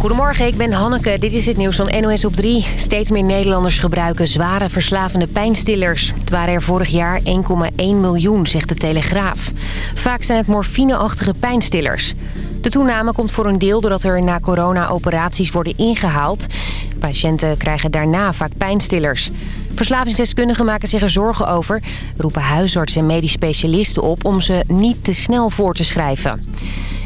Goedemorgen, ik ben Hanneke. Dit is het nieuws van NOS op 3. Steeds meer Nederlanders gebruiken zware verslavende pijnstillers. Het waren er vorig jaar 1,1 miljoen, zegt de Telegraaf. Vaak zijn het morfineachtige pijnstillers. De toename komt voor een deel doordat er na corona operaties worden ingehaald. Patiënten krijgen daarna vaak pijnstillers. Verslavingsdeskundigen maken zich er zorgen over. Roepen huisartsen en medisch specialisten op om ze niet te snel voor te schrijven.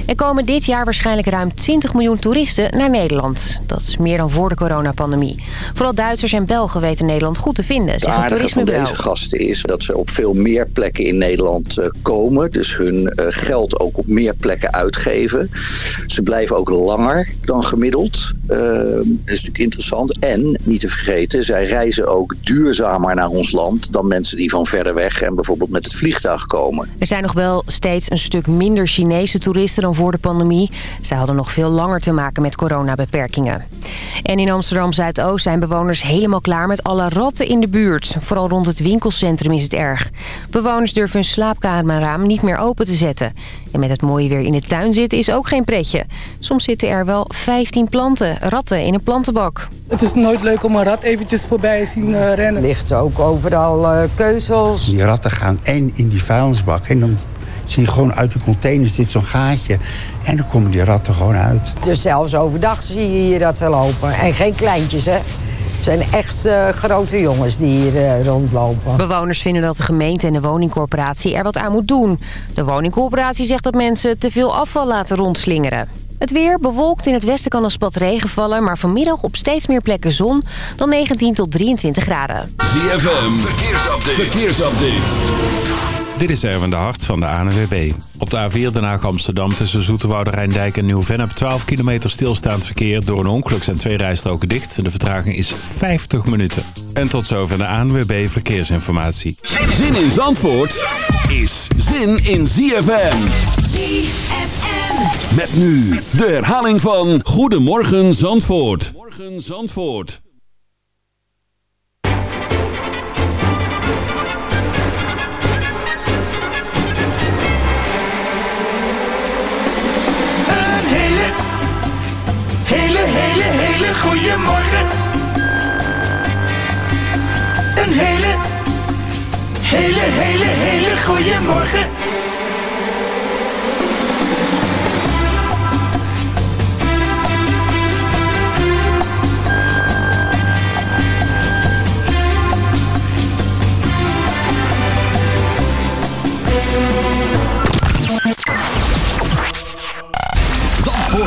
Er komen dit jaar waarschijnlijk ruim 20 miljoen toeristen naar Nederland. Dat is meer dan voor de coronapandemie. Vooral Duitsers en Belgen weten Nederland goed te vinden, Het aardige van toerismebureau. deze gasten is dat ze op veel meer plekken in Nederland eh, komen. Dus hun eh, geld ook op meer plekken uitgeven. Ze blijven ook langer dan gemiddeld. Eh, dat is natuurlijk interessant. En, niet te vergeten, zij reizen ook duurzamer naar ons land... dan mensen die van verder weg en bijvoorbeeld met het vliegtuig komen. Er zijn nog wel steeds een stuk minder Chinese toeristen dan voor de pandemie. Zij hadden nog veel langer te maken met coronabeperkingen. En in Amsterdam-Zuidoost zijn bewoners helemaal klaar met alle ratten in de buurt. Vooral rond het winkelcentrum is het erg. Bewoners durven hun slaapkamerraam niet meer open te zetten. En met het mooie weer in de tuin zitten is ook geen pretje. Soms zitten er wel 15 planten, ratten in een plantenbak. Het is nooit leuk om een rat eventjes voorbij zien eh, rennen. ligt ook overal eh, keuzels. Die ratten gaan en in die vuilnisbak. En dan zie je gewoon uit de containers zit zo'n gaatje. En dan komen die ratten gewoon uit. Dus zelfs overdag zie je hier ratten lopen. En geen kleintjes, hè. Het zijn echt eh, grote jongens die hier eh, rondlopen. Bewoners vinden dat de gemeente en de woningcorporatie er wat aan moet doen. De woningcorporatie zegt dat mensen te veel afval laten rondslingeren. Het weer bewolkt in het westen kan een spat regen vallen... maar vanmiddag op steeds meer plekken zon dan 19 tot 23 graden. ZFM, verkeersupdate. verkeersupdate. Dit is Erwin de Hart van de ANWB. Op de A4 Den Haag-Amsterdam tussen Zoeterwoude Rijndijk en Nieuw-Vennep... 12 kilometer stilstaand verkeer. Door een ongeluk zijn twee rijstroken dicht. De vertraging is 50 minuten. En tot zover de ANWB Verkeersinformatie. Zin in Zandvoort is zin in ZFM. Met nu de herhaling van Goedemorgen Zandvoort. Morgen Zandvoort. Hele, hele, hele goede morgen. Een hele, hele, hele, hele goede morgen.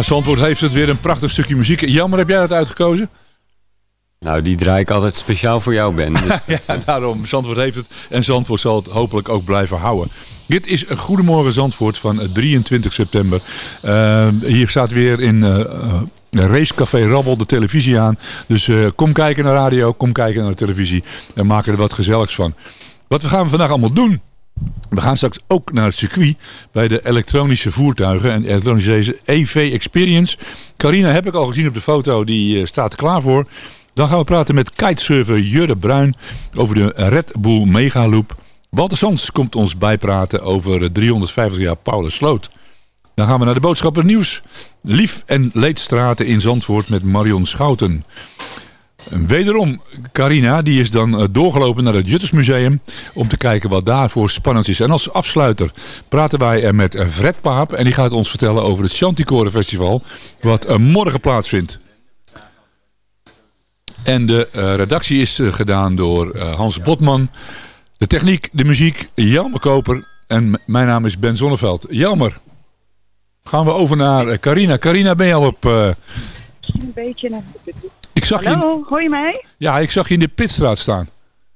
Ja, Zandvoort heeft het weer een prachtig stukje muziek. Jammer, heb jij dat uitgekozen? Nou, die draai ik altijd speciaal voor jou, Ben. Dus ja, daarom. Zandvoort heeft het en Zandvoort zal het hopelijk ook blijven houden. Dit is een Goedemorgen Zandvoort van 23 september. Eh, hier staat weer in eh, Racecafé Rabbel de televisie aan. Dus kom kijken naar radio, kom kijken naar de televisie en maak er wat gezelligs van. Wat we gaan vandaag allemaal doen? We gaan straks ook naar het circuit bij de elektronische voertuigen en elektronische deze EV Experience. Carina heb ik al gezien op de foto, die eh, staat klaar voor. Dan gaan we praten met kitesurfer Jurre Bruin over de Red Bull Megaloop. Walter Sands komt ons bijpraten over de 350 jaar Paulus Sloot. Dan gaan we naar de boodschappen nieuws. Lief en leedstraten in Zandvoort met Marion Schouten. Wederom, Carina, die is dan eh, doorgelopen naar het Juttersmuseum om te kijken wat daar voor spannend is. En als afsluiter praten wij met Fred Paap en die gaat ons vertellen over het Chanticore Festival wat eh, morgen plaatsvindt. En de eh, redactie is eh, gedaan door eh, Hans Botman. De techniek, de muziek, Jelmer Koper. En mijn naam is Ben Zonneveld. Jelmer, gaan we over naar eh, Carina. Carina, ben je al op... eh, Een beetje naar... ik zag je, Hallo, hoor je mij? ja, ik zag je in de pitstraat staan.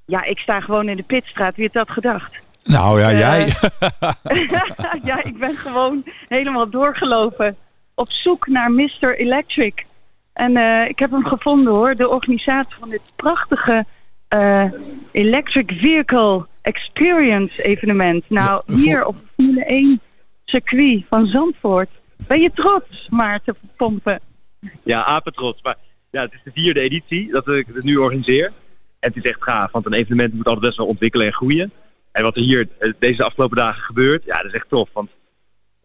Ja, ik sta gewoon in de pitstraat. Wie had dat gedacht? Nou ja, Eh, jij. ja, ik ben gewoon helemaal doorgelopen op zoek naar Mr. Electric. En eh, ik heb hem gevonden hoor, de organisator van dit prachtige eh, Electric Vehicle Experience evenement. Nou, Ja, hier voor- op het Formule 1 circuit van Zandvoort. Ben je trots, Maarten Pompen? Ja, apetrots. Maar ja, het is de vierde editie dat ik het nu organiseer. En het is echt gaaf, want een evenement moet altijd best wel ontwikkelen en groeien. En wat er hier eh, deze afgelopen dagen gebeurt, ja, dat is echt tof. Want,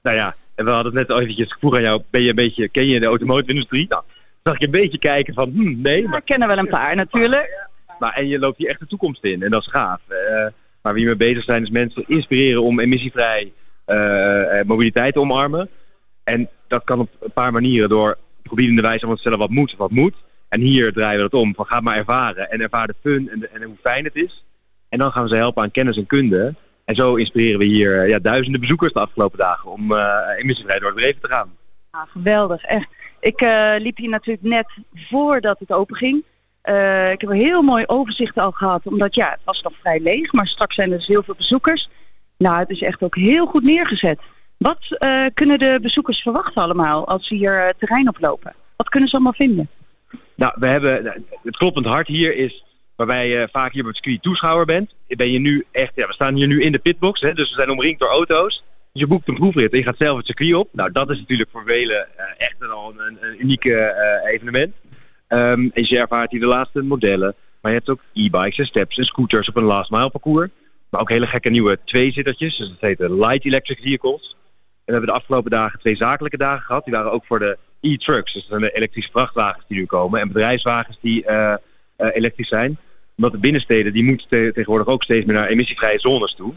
nou ja, en we hadden het net al eventjes gevoerd aan jou. Ben je een beetje, ken je de automotive-industrie? Nou, zag ik een beetje kijken van, hm, nee. Maar, We kennen wel een paar natuurlijk. maar, en je loopt hier echt de toekomst in. En dat is gaaf. Eh, waar we hiermee bezig zijn, is mensen inspireren om emissievrij eh, mobiliteit te omarmen. En dat kan op een paar manieren door gebiedende wijze aan te stellen wat moet, wat moet. En hier draaien we dat om. Van ga maar ervaren. En ervaar de fun en, en hoe fijn het is. En dan gaan we ze helpen aan kennis en kunde. En zo inspireren we hier eh, ja, duizenden bezoekers de afgelopen dagen om eh emissievrij door het te gaan. Ja, geweldig, echt. Ik eh, liep hier natuurlijk net voordat het open ging. Ik heb een heel mooi overzicht al gehad, omdat ja, het was nog vrij leeg, maar straks zijn er dus heel veel bezoekers. Nou, het is echt ook heel goed neergezet. Wat eh, kunnen de bezoekers verwachten allemaal als ze hier eh, terrein oplopen? Wat kunnen ze allemaal vinden? Nou, we hebben, het kloppend hart hier is waarbij je vaak hier op het circuit toeschouwer bent. Ben je nu echt, ja, we staan hier nu in de pitbox, hè, dus we zijn omringd door auto's. Dus je boekt een proefrit en je gaat zelf het circuit op. Nou, dat is natuurlijk voor velen eh, echt al een, een unieke eh, evenement. Ehm, en je ervaart hier de laatste modellen. Maar je hebt ook e-bikes en steps en scooters op een last mile parcours. Maar ook hele gekke nieuwe tweezittertjes. Dus dat heet light electric vehicles. We hebben de afgelopen dagen twee zakelijke dagen gehad. Die waren ook voor de e-trucks. Dus zijn de elektrische vrachtwagens die nu komen. En bedrijfswagens die eh, eh, elektrisch zijn. Omdat de binnensteden, die moeten te- tegenwoordig ook steeds meer naar emissievrije zones toe.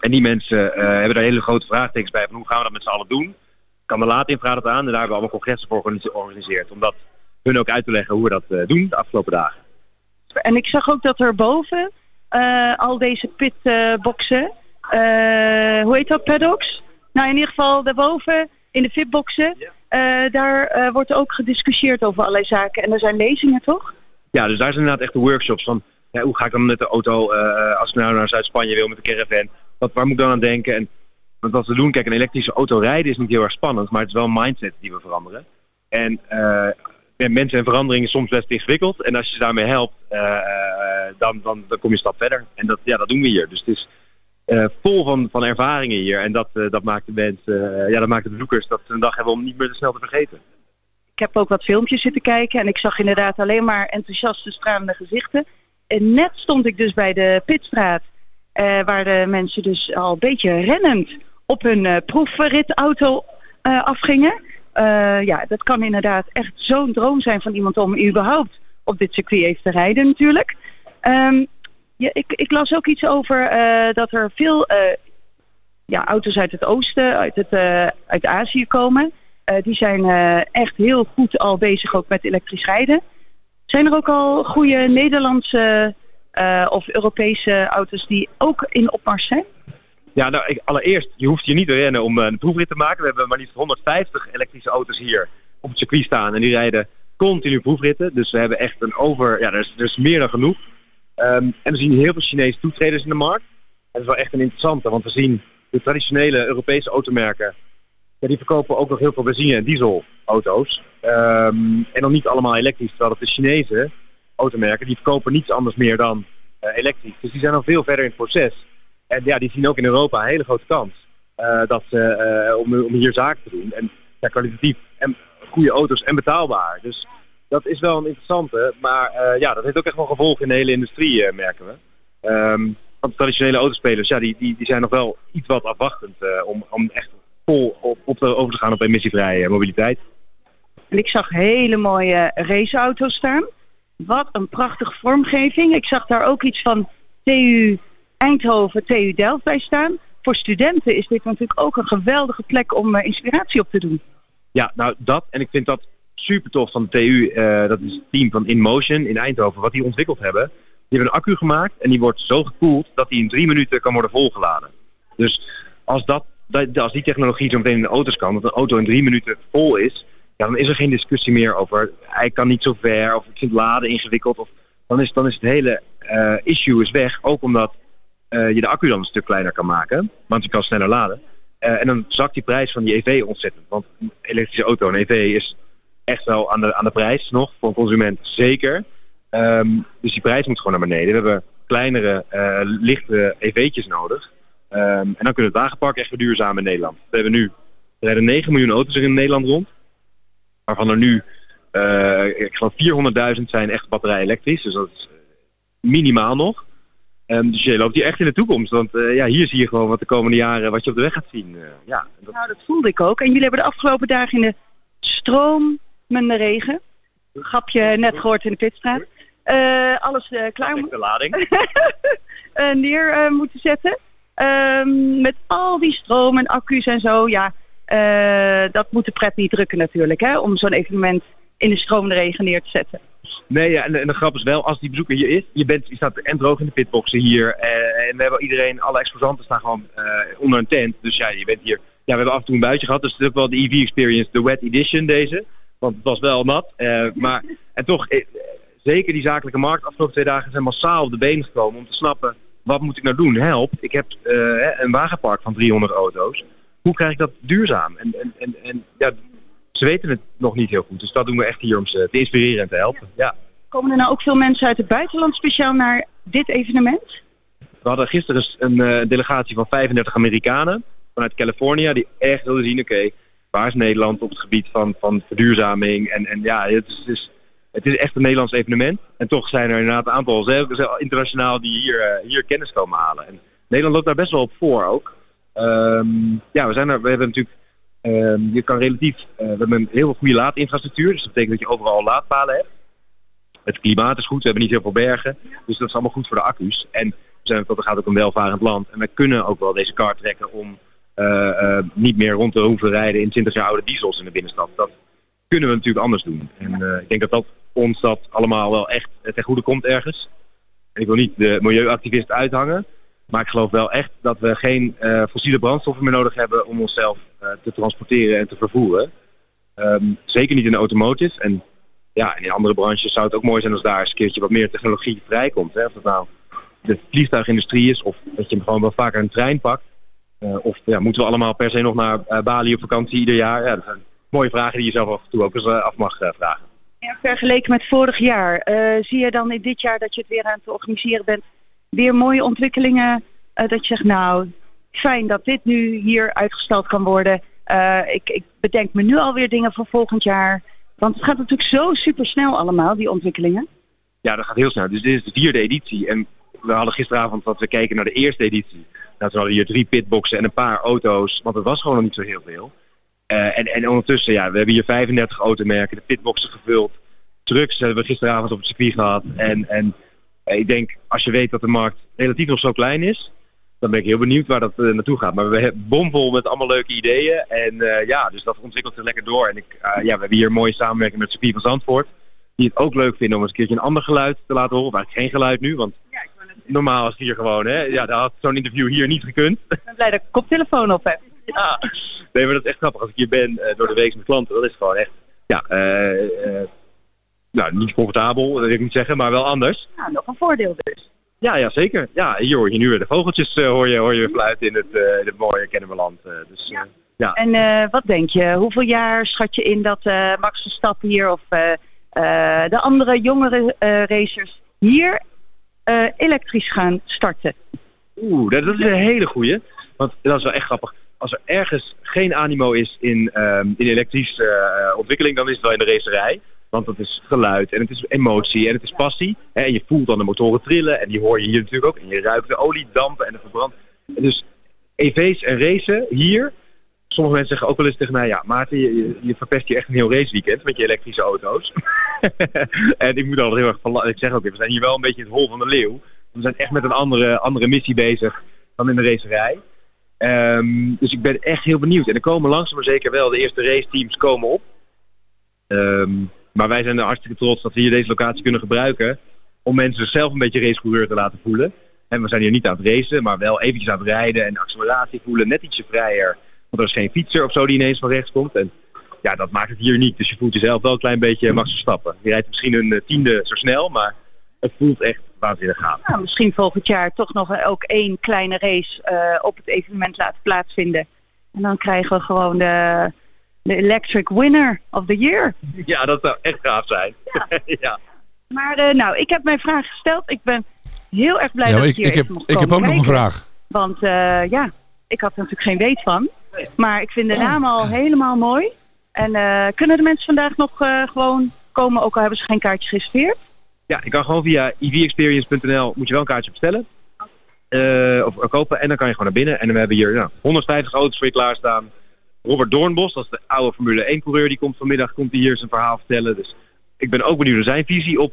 En die mensen eh, hebben daar hele grote vraagtekens bij. Van hoe gaan we dat met z'n allen doen? Kan de laat in vraag dat aan. En daar hebben we allemaal congressen voor organise- georganiseerd. Om dat hun ook uit te leggen hoe we dat doen de afgelopen dagen. En ik zag ook dat er boven al deze pitboxen, hoe heet dat, paddocks? Nou, in ieder geval daarboven in de fitboxen, eh, daar eh, wordt ook gediscussieerd over allerlei zaken. En er zijn lezingen, toch? Ja, dus daar zijn inderdaad echt de workshops van... Ja, hoe ga ik dan met de auto, eh, als ik nou naar Zuid-Spanje wil met de caravan... Wat, waar moet ik dan aan denken? En, want wat we doen, kijk, een elektrische auto rijden is niet heel erg spannend... maar het is wel een mindset die we veranderen. En mensen en verandering is soms best ingewikkeld. En als je ze daarmee helpt, dan, dan, dan kom je een stap verder. En dat, ja, dat doen we hier. Dus het is eh, vol van, van ervaringen hier. En dat, eh, dat maakt de mensen, eh, ja, dat maakt de bezoekers dat ze een dag hebben om niet meer te snel te vergeten. Ik heb ook wat filmpjes zitten kijken en ik zag inderdaad alleen maar enthousiaste, stralende gezichten. En net stond ik dus bij de Pitstraat, waar de mensen dus al een beetje rennend op hun proefritauto afgingen. Ja, dat kan inderdaad echt zo'n droom zijn van iemand om überhaupt op dit circuit even te rijden natuurlijk. Ehm, ik, las ook iets over eh, dat er veel eh, ja, auto's uit het oosten, uit, het, eh, uit Azië komen. Die zijn echt heel goed al bezig ook met elektrisch rijden. Zijn er ook al goede Nederlandse of Europese auto's die ook in opmars zijn? Ja, nou, ik, allereerst, je hoeft hier niet te rennen om een proefrit te maken. We hebben maar liefst 150 elektrische auto's hier op het circuit staan. En die rijden continu proefritten. Dus we hebben echt een over... Ja, er is, er is meer dan genoeg. Ehm, en we zien heel veel Chinese toetreders in de markt. En dat is wel echt een interessante, want we zien de traditionele Europese automerken... Die verkopen ook nog heel veel benzine- en dieselauto's. Ehm en dan niet allemaal elektrisch, terwijl de Chinese automerken... die verkopen niets anders meer dan eh, elektrisch. Dus die zijn al veel verder in het proces. En ja, die zien ook in Europa een hele grote kans eh, dat ze, eh, om, om hier zaken te doen. En ja, kwalitatief en goede auto's en betaalbaar. Dus dat is wel een interessante. Maar eh, ja, dat heeft ook echt wel gevolgen in de hele industrie, eh, merken we. Ehm, want de traditionele autospelers, ja, die, die, die zijn nog wel iets wat afwachtend eh, om, om echt vol op, op te, over te gaan op emissievrije mobiliteit. En ik zag hele mooie raceauto's staan. Wat een prachtige vormgeving. Ik zag daar ook iets van TU Eindhoven, TU Delft bij staan. Voor studenten is dit natuurlijk ook een geweldige plek om inspiratie op te doen. Ja, nou dat. En ik vind dat super tof van de TU. eh, dat is het team van InMotion in Eindhoven. Wat die ontwikkeld hebben. Die hebben een accu gemaakt en die wordt zo gekoeld dat die in drie minuten kan worden volgeladen. Dus als, dat, als die technologie zo meteen in de auto's kan, dat een auto in drie minuten vol is, ja, dan is er geen discussie meer over hij kan niet zo ver of ik vind laden ingewikkeld. Of, dan, is, dan is het hele eh, issue is weg. Ook omdat eh, je de accu dan een stuk kleiner kan maken, want je kan sneller laden. En dan zakt die prijs van die EV ontzettend. Want een elektrische auto, een EV, is echt wel aan de, aan de prijs nog. Voor een consument zeker. Ehm, dus die prijs moet gewoon naar beneden. We hebben kleinere, eh, lichte EV'tjes nodig. Ehm, en dan kunnen we het wagenpark echt verduurzamen in Nederland. We hebben nu, er rijden 9 miljoen auto's er in Nederland rond. Waarvan er nu, eh, ik geloof 400.000 zijn echt batterij elektrisch. Dus dat is eh, minimaal nog. Ehm, dus je loopt hier echt in de toekomst. Want ja, hier zie je gewoon wat de komende jaren, wat je op de weg gaat zien. Ja, Nou, dat voelde ik ook. En jullie hebben de afgelopen dagen in de stromende regen, grapje net gehoord in de pitstraat, eh, alles eh, klaar moet de lading. eh, neer eh, moeten zetten. Ehm, met al die stroom en accu's en zo, ja, eh, dat moet de pret niet drukken natuurlijk, hè, om zo'n evenement in de stromende regen neer te zetten. Nee, ja, en, en de grap is wel, als die bezoeker hier is, je, bent, je staat en droog in de pitboxen hier. eh, en we hebben iedereen, alle exposanten staan gewoon eh, onder een tent. Dus ja, je bent hier. Ja, we hebben af en toe een buitje gehad, dus het is ook wel de EV Experience, de wet edition deze. Want het was wel nat. eh, maar, en toch, eh, zeker die zakelijke markt afgelopen twee dagen zijn massaal op de been gekomen om te snappen, wat moet ik nou doen? Help, ik heb eh, een wagenpark van 300 auto's. Hoe krijg ik dat duurzaam? En, en, en, en ja, ze weten het nog niet heel goed. Dus dat doen we echt hier om ze te inspireren en te helpen. Ja. Komen er nou ook veel mensen uit het buitenland speciaal naar dit evenement? We hadden gisteren een delegatie van 35 Amerikanen vanuit Californië die echt wilden zien, oké, is Nederland op het gebied van, van verduurzaming? En, en ja, het is, het, is, echt een Nederlands evenement. En toch zijn er inderdaad een aantal, internationaal, die hier, eh, hier kennis komen halen. En Nederland loopt daar best wel op voor ook. Ehm, ja, we, zijn er, we hebben natuurlijk, ehm, je kan relatief, eh, we hebben een heel goede laadinfrastructuur. Dus dat betekent dat je overal laadpalen hebt. Het klimaat is goed, we hebben niet heel veel bergen. Dus dat is allemaal goed voor de accu's. En we zijn dat gaat ook een welvarend land. En we kunnen ook wel deze kaart trekken om niet meer rond te hoeven rijden in 20 jaar oude diesels in de binnenstad. Dat kunnen we natuurlijk anders doen. En eh, ik denk dat dat ons dat allemaal wel echt ten goede komt ergens. En ik wil niet de milieuactivist uithangen. Maar ik geloof wel echt dat we geen eh, fossiele brandstoffen meer nodig hebben om onszelf eh, te transporteren en te vervoeren. Ehm, zeker niet in de automotive. En ja, in andere branches zou het ook mooi zijn als daar eens een keertje wat meer technologie vrijkomt. Hè? Of dat nou de vliegtuigindustrie is of dat je hem gewoon wel vaker een trein pakt. Eh, of ja, moeten we allemaal per se nog naar eh, Bali op vakantie ieder jaar? Ja, dat zijn mooie vragen die je zelf af en toe ook eens eh, af mag vragen. Ja, vergeleken met vorig jaar, zie je dan in dit jaar dat je het weer aan het organiseren bent, weer mooie ontwikkelingen? dat je zegt, nou, fijn dat dit nu hier uitgesteld kan worden. Ik, ik bedenk me nu alweer dingen voor volgend jaar. Want het gaat natuurlijk zo super snel allemaal, die ontwikkelingen. Ja, dat gaat heel snel. Dus dit is de vierde editie. En we hadden gisteravond dat we keken naar de eerste editie. Nou, toen hadden hier drie pitboxen en een paar auto's. Want het was gewoon nog niet zo heel veel. Eh, en, en ondertussen, ja, we hebben hier 35 automerken, de pitboxen gevuld. Trucks hebben we gisteravond op het circuit gehad. En, en eh, ik denk, als je weet dat de markt relatief nog zo klein is, dan ben ik heel benieuwd waar dat eh, naartoe gaat. Maar we hebben bomvol met allemaal leuke ideeën. En ja, dus dat ontwikkelt zich lekker door. En ik, ja, we hebben hier een mooie samenwerking met circuit van Zandvoort. Die het ook leuk vinden om eens een keertje een ander geluid te laten horen. Of eigenlijk geen geluid nu, want normaal is het hier gewoon, hè. Ja, daar had zo'n interview hier niet gekund. Ik ben blij dat ik een koptelefoon op heb. Ja, nee, maar dat is echt grappig. Als ik hier ben eh, door de week met klanten, dat is gewoon echt, ja, eh, eh, nou, niet comfortabel, dat wil ik niet zeggen, maar wel anders. Nou, nog een voordeel dus. Ja, ja, zeker. Ja, hier hoor je nu weer de vogeltjes hoor je, hoor je fluiten in het, in het mooie Kennemerland. dus, ja. ja. En wat denk je? Hoeveel jaar schat je in dat Max Verstappen hier of de andere jongere racers hier eh, elektrisch gaan starten? Oeh, dat, dat is een hele goeie. Want dat is wel echt grappig. Als er ergens geen animo is in, ehm, in elektrische eh, ontwikkeling, dan is het wel in de racerij. Want het is geluid en het is emotie en het is passie. Hè, En je voelt dan de motoren trillen en die hoor je hier natuurlijk ook. En je ruikt de oliedampen en de verbrand. Dus EV's en racen hier. Sommige mensen zeggen ook wel eens tegen mij, ja Maarten, je, je- je verpest hier echt een heel raceweekend met je elektrische auto's. en ik moet altijd heel erg van Ik zeg ook, we zijn hier wel een beetje het hol van de leeuw. We zijn echt met een andere, andere missie bezig dan in de racerij. Ehm, dus ik ben echt heel benieuwd. En er komen langzaam maar zeker wel, de eerste raceteams komen op. Ehm, maar wij zijn er hartstikke trots dat we hier deze locatie kunnen gebruiken. Om mensen zelf een beetje racecoureur te laten voelen. En we zijn hier niet aan het racen, maar wel eventjes aan het rijden en acceleratie voelen. Net ietsje vrijer. Want er is geen fietser of zo die ineens van rechts komt. En ja, dat maakt het hier niet. Dus je voelt jezelf wel een klein beetje Max Verstappen. Je rijdt misschien een eh, tiende zo snel, maar het voelt echt waanzinnig gaaf. Nou, misschien volgend jaar toch nog een- ook één kleine race eh, op het evenement laten plaatsvinden. En dan krijgen we gewoon de, de Electric Winner of the Year. Ja, dat zou echt gaaf zijn. Ja. Maar eh, nou, ik heb mijn vraag gesteld. Ik ben heel erg blij Ja, dat ik ik, hier ik, heb, ik heb ook nog een vraag. Want eh, ja, ik had er natuurlijk geen weet van. Maar ik vind de naam al helemaal mooi. En eh, kunnen de mensen vandaag nog eh, gewoon komen, ook al hebben ze geen kaartje gereserveerd? Ja, je kan gewoon via evexperience.nl moet je wel een kaartje bestellen. Eh, of kopen en dan kan je gewoon naar binnen. En we hebben hier nou, 150 auto's voor je klaarstaan. Robert Doornbos, dat is de oude Formule 1 coureur, die komt vanmiddag komt hij hier zijn verhaal vertellen. Dus ik ben ook benieuwd naar zijn visie op,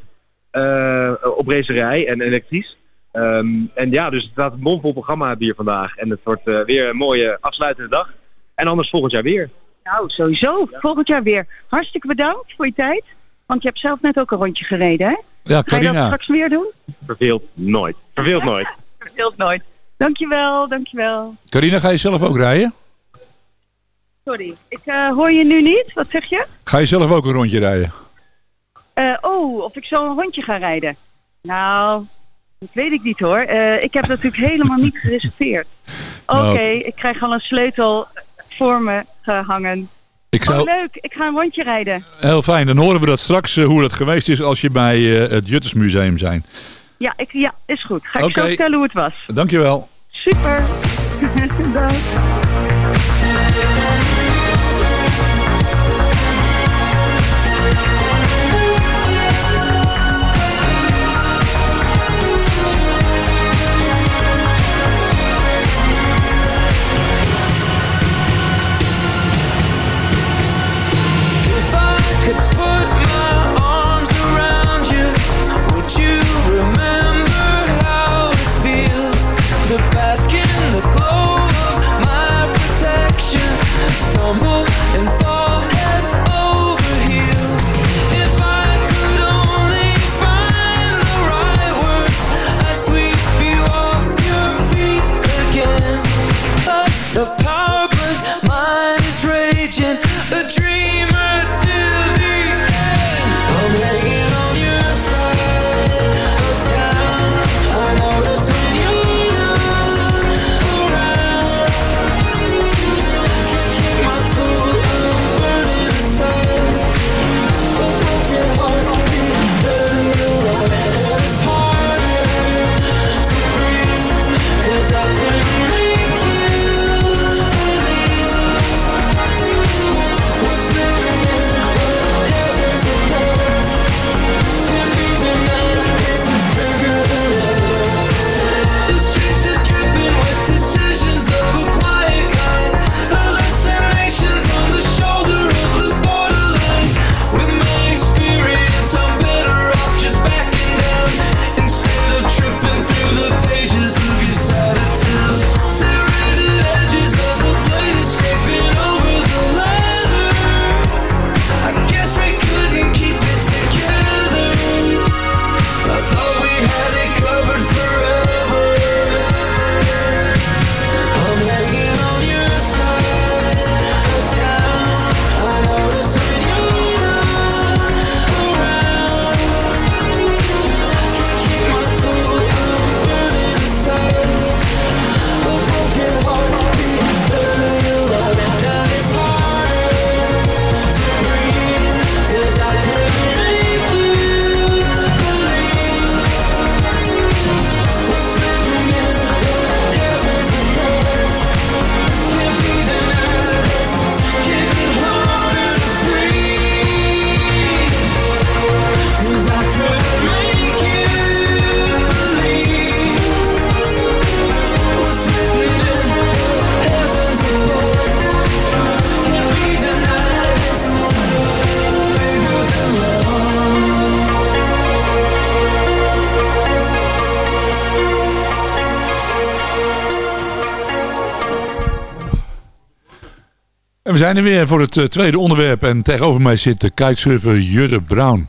op racerij en elektrisch. Ehm, en ja, dus het staat een bomvol programma hier vandaag. En het wordt eh, weer een mooie afsluitende dag. En anders volgend jaar weer. Nou, sowieso. Volgend jaar weer. Hartstikke bedankt voor je tijd. Want je hebt zelf net ook een rondje gereden, hè? Ja, Ga je dat straks weer doen? Verveelt nooit. Verveelt nooit. Verveelt nooit. Dankjewel, dankjewel. Carina, ga je zelf ook rijden? Sorry, ik eh, hoor je nu niet. Wat zeg je? Ga je zelf ook een rondje rijden? Eh, oh, of ik zo een rondje ga rijden. Nou, dat weet ik niet hoor. Eh, ik heb natuurlijk helemaal niet gereserveerd. Oké, Nou. ik krijg al een sleutel voor me gehangen. Ik zou, Oh, leuk. Ik ga een rondje rijden. heel fijn, dan horen we dat straks eh, hoe dat geweest is als je bij eh, het Juttersmuseum zijn. Ja, ik, ja, is goed. Ga ik Oké. zo vertellen hoe het was. Dankjewel. Super. Dag. We zijn er weer voor het eh, tweede onderwerp. En tegenover mij zit de kitesurfer Jurre Brown.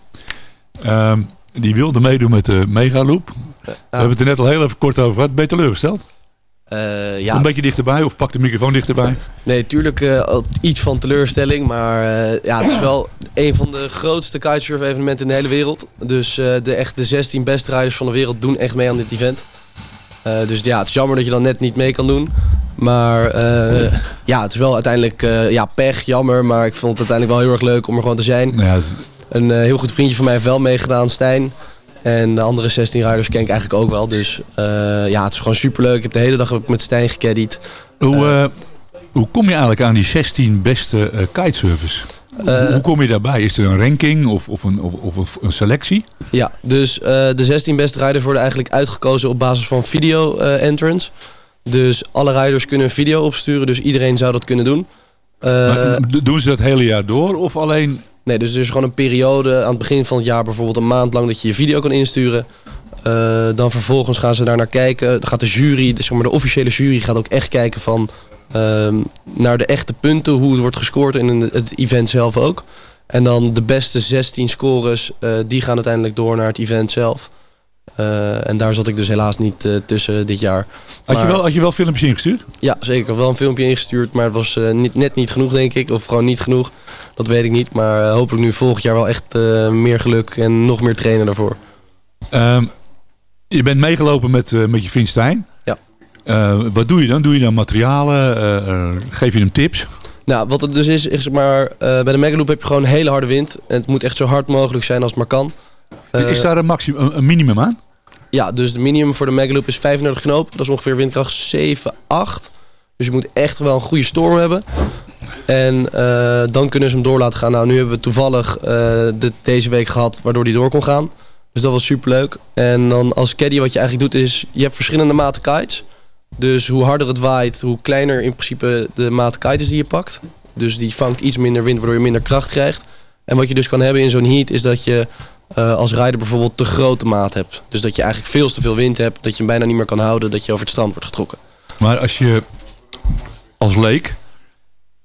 Ehm, die wilde meedoen met de Megaloop. We hebben het er net al heel even kort over gehad. Ben je teleurgesteld? Eh, ja. Een beetje dichterbij of pak de microfoon dichterbij. Nee, tuurlijk eh, iets van teleurstelling. Maar eh, ja, het is wel een van de grootste kitesurf evenementen in de hele wereld. Dus eh, de, echt de 16 beste rijders van de wereld doen echt mee aan dit event. Eh, dus ja, het is jammer dat je dan net niet mee kan doen. Maar eh, ja, het is wel uiteindelijk eh, ja, pech, jammer. Maar ik vond het uiteindelijk wel heel erg leuk om er gewoon te zijn. Ja, het- Een heel goed vriendje van mij heeft wel meegedaan, Stijn. En de andere 16 rijders ken ik eigenlijk ook wel. Dus ja, het is gewoon superleuk. Ik heb de hele dag met Stijn gecaddied. Hoe, hoe kom je eigenlijk aan die 16 beste kitesurfers? Hoe- hoe kom je daarbij? Is er een ranking of, of, een, of, of een selectie? Ja, dus eh, de 16 beste rijders worden eigenlijk uitgekozen op basis van video eh, entrance. Dus alle rijders kunnen een video opsturen, dus iedereen zou dat kunnen doen. Eh, Maar doen ze dat hele jaar door of alleen... Nee, dus er is gewoon een periode aan het begin van het jaar, bijvoorbeeld een maand lang, dat je je video kan insturen. Dan vervolgens gaan ze daar naar kijken. Dan gaat de jury, zeg maar, de officiële jury, gaat ook echt kijken van ehm, naar de echte punten, hoe het wordt gescoord in het event zelf ook. En dan de beste 16 scores, eh, die gaan uiteindelijk door naar het event zelf. Eh, en daar zat ik dus helaas niet eh, tussen dit jaar. Had, je wel, had je wel filmpjes ingestuurd? ja, zeker. Ik heb wel een filmpje ingestuurd, maar het was niet, net niet genoeg, denk ik. Of gewoon niet genoeg. Dat weet ik niet. Maar hopelijk nu volgend jaar wel echt meer geluk en nog meer trainen daarvoor. Ehm, je bent meegelopen met, met je vriend Stijn. Eh, wat doe je dan? Doe je dan materialen? Eh, eh, geef je hem tips? Nou, wat het dus is, is maar, bij de Megaloop heb je gewoon hele harde wind. En het moet echt zo hard mogelijk zijn als het maar kan. Is daar een, maximum, een, minimum aan? Ja, dus de minimum voor de Megaloop is 35 knoop. Dat is ongeveer windkracht 7, 8. Dus je moet echt wel een goede storm hebben. En dan kunnen ze hem door laten gaan. Nou, nu hebben we toevallig deze week gehad waardoor die door kon gaan. Dus dat was superleuk. En dan als caddy wat je eigenlijk doet is... Je hebt verschillende maten kites. Dus hoe harder het waait, hoe kleiner in principe de maat kite is die je pakt. Dus die vangt iets minder wind, waardoor je minder kracht krijgt. En wat je dus kan hebben in zo'n heat is dat je eh, als rijder bijvoorbeeld te grote maat hebt. Dus dat je eigenlijk veel te veel wind hebt, dat je hem bijna niet meer kan houden, dat je over het strand wordt getrokken. Maar als je als leek,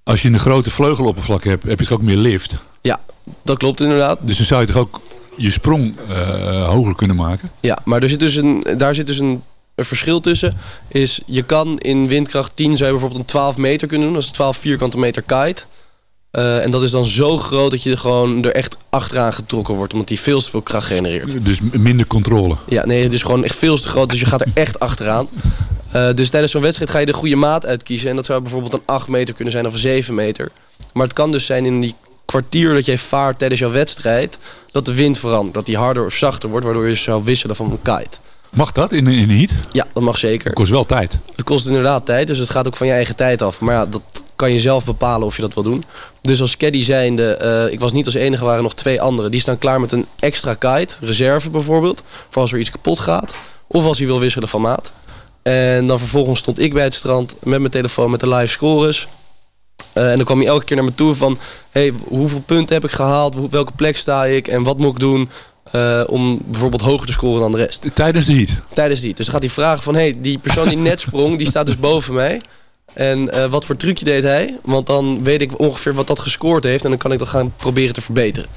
als je een grote vleugeloppervlak hebt, heb je toch ook meer lift? Ja, dat klopt inderdaad. Dus dan zou je toch ook je sprong eh, hoger kunnen maken? Ja, maar er zit dus een, daar zit dus een, een verschil tussen. Is je kan in windkracht 10 zou je bijvoorbeeld een 12 meter kunnen doen. Dat is 12 vierkante meter kite. Eh, en dat is dan zo groot dat je er gewoon er echt achteraan getrokken wordt. Omdat die veel te veel kracht genereert. Dus minder controle. Ja, nee, het is gewoon echt veel te groot. Dus je gaat er echt achteraan. Eh, dus tijdens zo'n wedstrijd ga je de goede maat uitkiezen. En dat zou bijvoorbeeld een 8 meter kunnen zijn of een 7 meter. Maar het kan dus zijn in die kwartier dat jij vaart tijdens jouw wedstrijd... dat de wind verandert. Dat die harder of zachter wordt. Waardoor je zou wisselen van een kite. Mag dat in, in de heat? Ja, dat mag zeker. Kost wel tijd. Het kost inderdaad tijd, dus het gaat ook van je eigen tijd af. Maar ja, dat kan je zelf bepalen of je dat wil doen. Dus als caddy zijnde, eh, ik was niet als enige, waren nog twee anderen. Die staan klaar met een extra kite, reserve bijvoorbeeld. Voor als er iets kapot gaat. Of als hij wil wisselen van maat. En dan vervolgens stond ik bij het strand met mijn telefoon met de live scores. Eh, en dan kwam hij elke keer naar me toe van... Hey, hoeveel punten heb ik gehaald? Welke plek sta ik? En wat moet ik doen eh, om bijvoorbeeld hoger te scoren dan de rest? Tijdens de heat? Tijdens de heat. Dus dan gaat hij vragen van... Hey, die persoon die net sprong, die staat dus boven mij. En eh, wat voor trucje deed hij? Want dan weet ik ongeveer wat dat gescoord heeft. En dan kan ik dat gaan proberen te verbeteren.